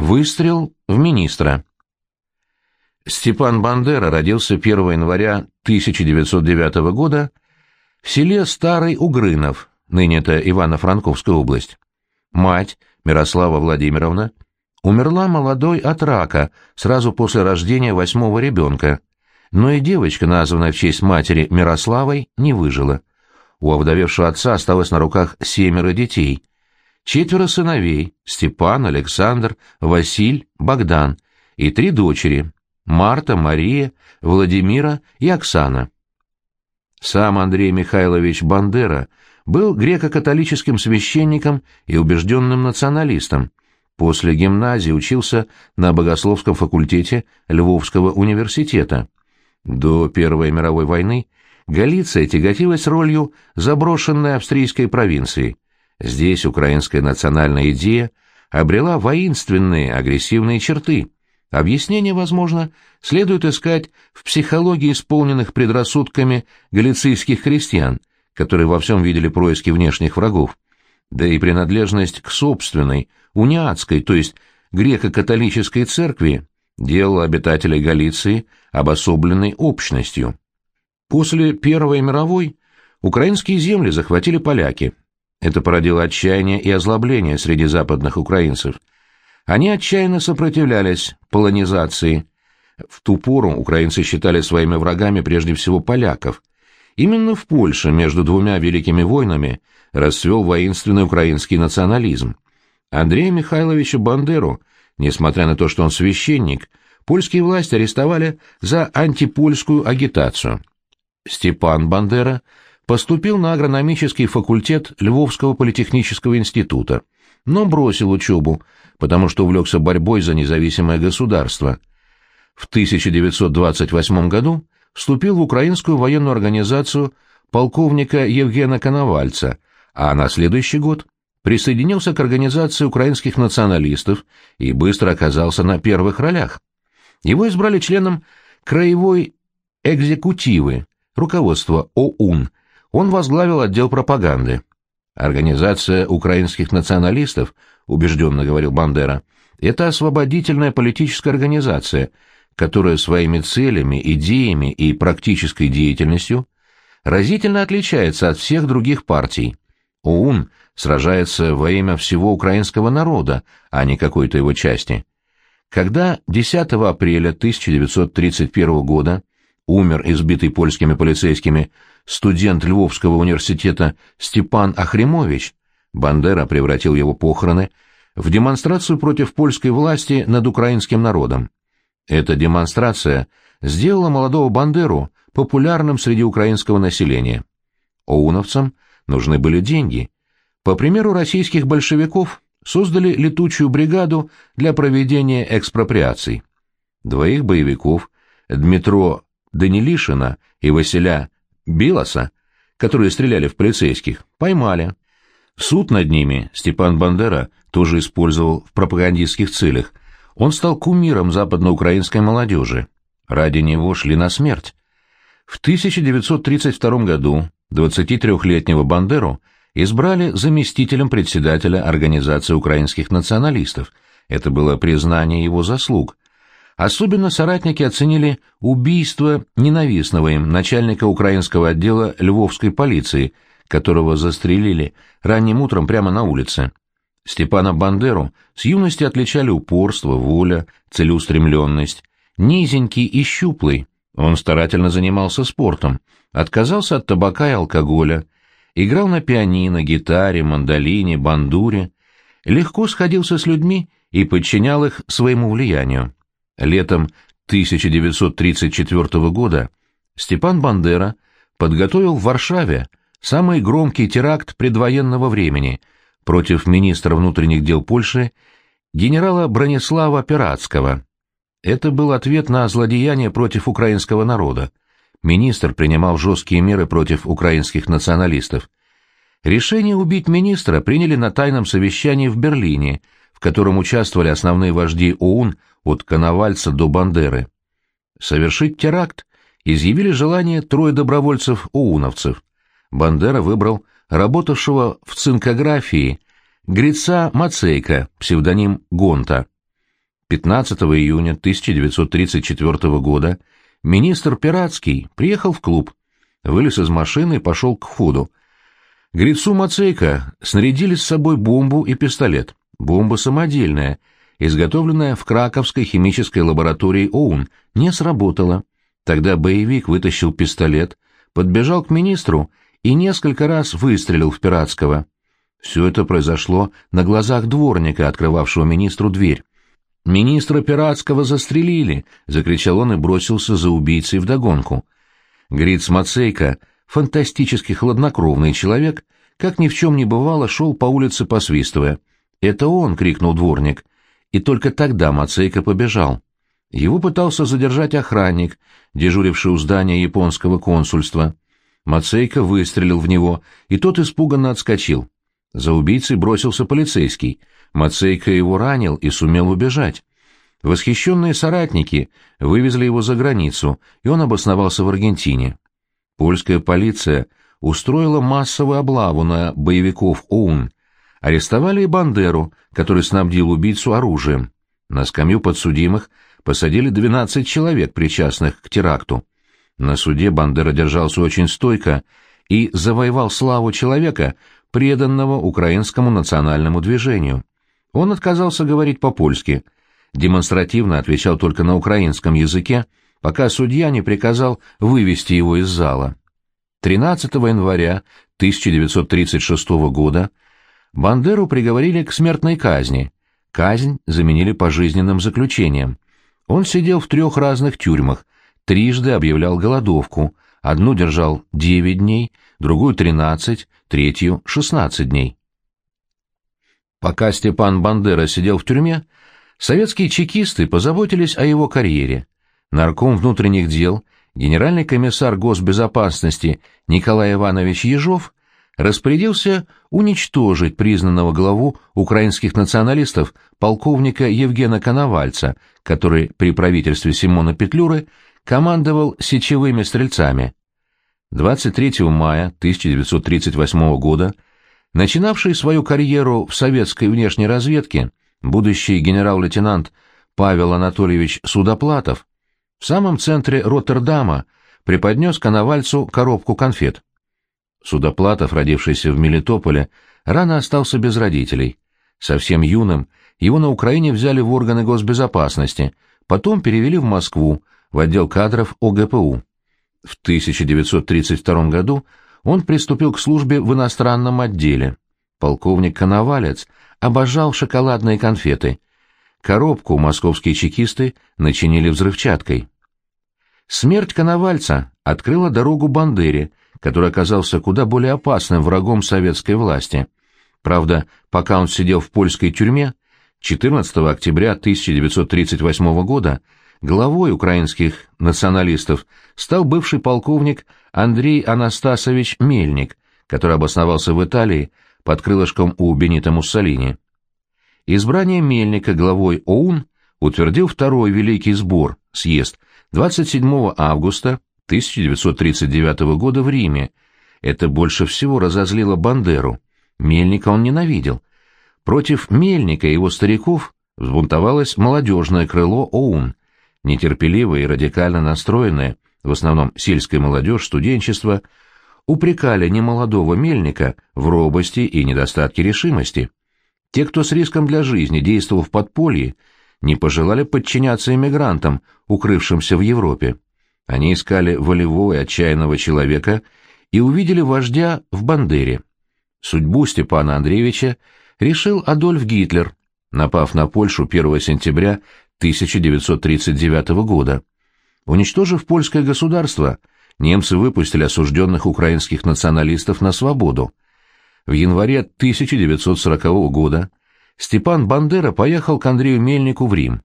Выстрел в министра. Степан Бандера родился 1 января 1909 года в селе Старый Угрынов, ныне это Ивано-Франковская область. Мать, Мирослава Владимировна, умерла молодой от рака сразу после рождения восьмого ребенка, но и девочка, названная в честь матери Мирославой, не выжила. У овдовевшего отца осталось на руках семеро детей. Четверо сыновей — Степан, Александр, Василь, Богдан — и три дочери — Марта, Мария, Владимира и Оксана. Сам Андрей Михайлович Бандера был греко-католическим священником и убежденным националистом. После гимназии учился на богословском факультете Львовского университета. До Первой мировой войны Галиция тяготилась ролью заброшенной австрийской провинции. Здесь украинская национальная идея обрела воинственные агрессивные черты. Объяснение, возможно, следует искать в психологии исполненных предрассудками галицийских христиан, которые во всем видели происки внешних врагов, да и принадлежность к собственной, униатской, то есть греко-католической церкви, делала обитателей Галиции обособленной общностью. После Первой мировой украинские земли захватили поляки. Это породило отчаяние и озлобление среди западных украинцев. Они отчаянно сопротивлялись полонизации. В ту пору украинцы считали своими врагами прежде всего поляков. Именно в Польше между двумя великими войнами расцвел воинственный украинский национализм. Андрея Михайловича Бандеру, несмотря на то, что он священник, польские власти арестовали за антипольскую агитацию. Степан Бандера поступил на агрономический факультет Львовского политехнического института, но бросил учебу, потому что увлекся борьбой за независимое государство. В 1928 году вступил в украинскую военную организацию полковника Евгена Коновальца, а на следующий год присоединился к организации украинских националистов и быстро оказался на первых ролях. Его избрали членом краевой экзекутивы, руководства ОУН, он возглавил отдел пропаганды. Организация украинских националистов, убежденно говорил Бандера, это освободительная политическая организация, которая своими целями, идеями и практической деятельностью разительно отличается от всех других партий. ОУН сражается во имя всего украинского народа, а не какой-то его части. Когда 10 апреля 1931 года умер избитый польскими полицейскими студент Львовского университета Степан Ахримович, Бандера превратил его похороны в демонстрацию против польской власти над украинским народом. Эта демонстрация сделала молодого Бандеру популярным среди украинского населения. Оуновцам нужны были деньги. По примеру российских большевиков создали летучую бригаду для проведения экспроприаций. Двоих боевиков, Дмитро Данилишина и Василя Билоса, которые стреляли в полицейских, поймали. Суд над ними Степан Бандера тоже использовал в пропагандистских целях. Он стал кумиром западноукраинской молодежи. Ради него шли на смерть. В 1932 году 23-летнего Бандеру избрали заместителем председателя Организации украинских националистов. Это было признание его заслуг. Особенно соратники оценили убийство ненавистного им начальника украинского отдела львовской полиции, которого застрелили ранним утром прямо на улице. Степана Бандеру с юности отличали упорство, воля, целеустремленность. Низенький и щуплый, он старательно занимался спортом, отказался от табака и алкоголя, играл на пианино, гитаре, мандолине, бандуре, легко сходился с людьми и подчинял их своему влиянию. Летом 1934 года Степан Бандера подготовил в Варшаве самый громкий теракт предвоенного времени против министра внутренних дел Польши генерала Бронислава Пиратского. Это был ответ на злодеяние против украинского народа. Министр принимал жесткие меры против украинских националистов. Решение убить министра приняли на тайном совещании в Берлине, в котором участвовали основные вожди ОУН от Коновальца до Бандеры. Совершить теракт изъявили желание трое добровольцев-оуновцев. Бандера выбрал работавшего в цинкографии Грица Мацейка, псевдоним Гонта. 15 июня 1934 года министр Пиратский приехал в клуб, вылез из машины и пошел к входу. Грицу Мацейка снарядили с собой бомбу и пистолет. Бомба самодельная, изготовленная в Краковской химической лаборатории ОУН, не сработала. Тогда боевик вытащил пистолет, подбежал к министру и несколько раз выстрелил в Пиратского. Все это произошло на глазах дворника, открывавшего министру дверь. «Министра Пиратского застрелили!» — закричал он и бросился за убийцей вдогонку. Гриц Мацейко, фантастически хладнокровный человек, как ни в чем не бывало, шел по улице посвистывая. «Это он!» — крикнул дворник. И только тогда Мацейко побежал. Его пытался задержать охранник, дежуривший у здания японского консульства. Мацейко выстрелил в него, и тот испуганно отскочил. За убийцей бросился полицейский. Мацейко его ранил и сумел убежать. Восхищенные соратники вывезли его за границу, и он обосновался в Аргентине. Польская полиция устроила массовую облаву на боевиков ОУН. Арестовали и Бандеру, который снабдил убийцу оружием. На скамью подсудимых посадили 12 человек, причастных к теракту. На суде Бандера держался очень стойко и завоевал славу человека, преданного украинскому национальному движению. Он отказался говорить по-польски, демонстративно отвечал только на украинском языке, пока судья не приказал вывести его из зала. 13 января 1936 года Бандеру приговорили к смертной казни. Казнь заменили пожизненным заключением. Он сидел в трех разных тюрьмах, трижды объявлял голодовку, одну держал 9 дней, другую 13, третью — 16 дней. Пока Степан Бандера сидел в тюрьме, советские чекисты позаботились о его карьере. Нарком внутренних дел, генеральный комиссар госбезопасности Николай Иванович Ежов распорядился уничтожить признанного главу украинских националистов полковника Евгена Коновальца, который при правительстве Симона Петлюры командовал сечевыми стрельцами. 23 мая 1938 года начинавший свою карьеру в советской внешней разведке будущий генерал-лейтенант Павел Анатольевич Судоплатов в самом центре Роттердама преподнес Коновальцу коробку конфет. Судоплатов, родившийся в Мелитополе, рано остался без родителей. Совсем юным его на Украине взяли в органы госбезопасности, потом перевели в Москву, в отдел кадров ОГПУ. В 1932 году он приступил к службе в иностранном отделе. Полковник Коновалец обожал шоколадные конфеты. Коробку московские чекисты начинили взрывчаткой. Смерть Коновальца открыла дорогу Бандере, который оказался куда более опасным врагом советской власти. Правда, пока он сидел в польской тюрьме, 14 октября 1938 года Главой украинских националистов стал бывший полковник Андрей Анастасович Мельник, который обосновался в Италии под крылышком у Бенита Муссолини. Избрание Мельника главой ОУН утвердил второй Великий сбор, съезд, 27 августа 1939 года в Риме. Это больше всего разозлило Бандеру. Мельника он ненавидел. Против Мельника и его стариков взбунтовалось молодежное крыло ОУН, нетерпеливые и радикально настроенные, в основном сельская молодежь, студенчество, упрекали немолодого мельника в робости и недостатке решимости. Те, кто с риском для жизни действовал в подполье, не пожелали подчиняться эмигрантам, укрывшимся в Европе. Они искали волевого и отчаянного человека и увидели вождя в Бандере. Судьбу Степана Андреевича решил Адольф Гитлер, напав на Польшу 1 сентября 1939 года. Уничтожив польское государство, немцы выпустили осужденных украинских националистов на свободу. В январе 1940 года Степан Бандера поехал к Андрею Мельнику в Рим.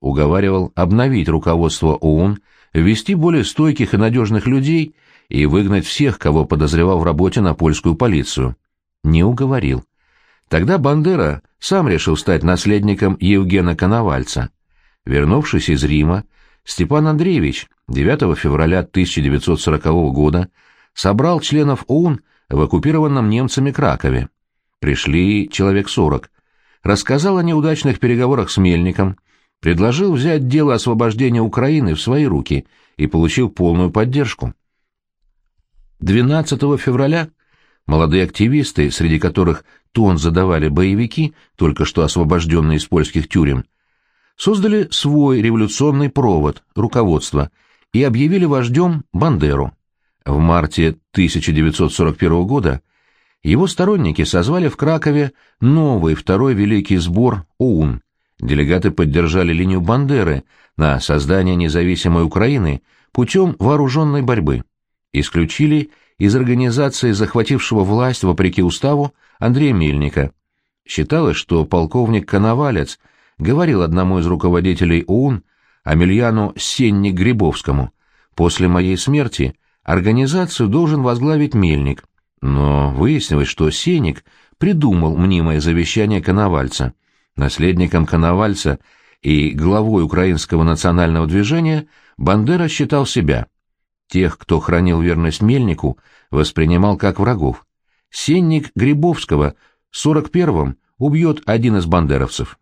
Уговаривал обновить руководство ОУН, ввести более стойких и надежных людей и выгнать всех, кого подозревал в работе на польскую полицию. Не уговорил. Тогда Бандера сам решил стать наследником Евгена Коновальца. Вернувшись из Рима, Степан Андреевич 9 февраля 1940 года собрал членов ОУН в оккупированном немцами Кракове. Пришли человек сорок. Рассказал о неудачных переговорах с Мельником, предложил взять дело освобождения Украины в свои руки и получил полную поддержку. 12 февраля молодые активисты, среди которых тон задавали боевики, только что освобожденные из польских тюрем, создали свой революционный провод, руководство, и объявили вождем Бандеру. В марте 1941 года его сторонники созвали в Кракове новый второй великий сбор ОУН. Делегаты поддержали линию Бандеры на создание независимой Украины путем вооруженной борьбы. Исключили из организации захватившего власть вопреки уставу Андрея Мельника. Считалось, что полковник Коновалец говорил одному из руководителей ОУН, Амельяну Сенник-Грибовскому, «После моей смерти организацию должен возглавить Мельник». Но выяснилось, что Сеник придумал мнимое завещание Коновальца. Наследником Коновальца и главой украинского национального движения Бандера считал себя. Тех, кто хранил верность Мельнику, воспринимал как врагов. Сенник Грибовского в 41-м убьет один из бандеровцев.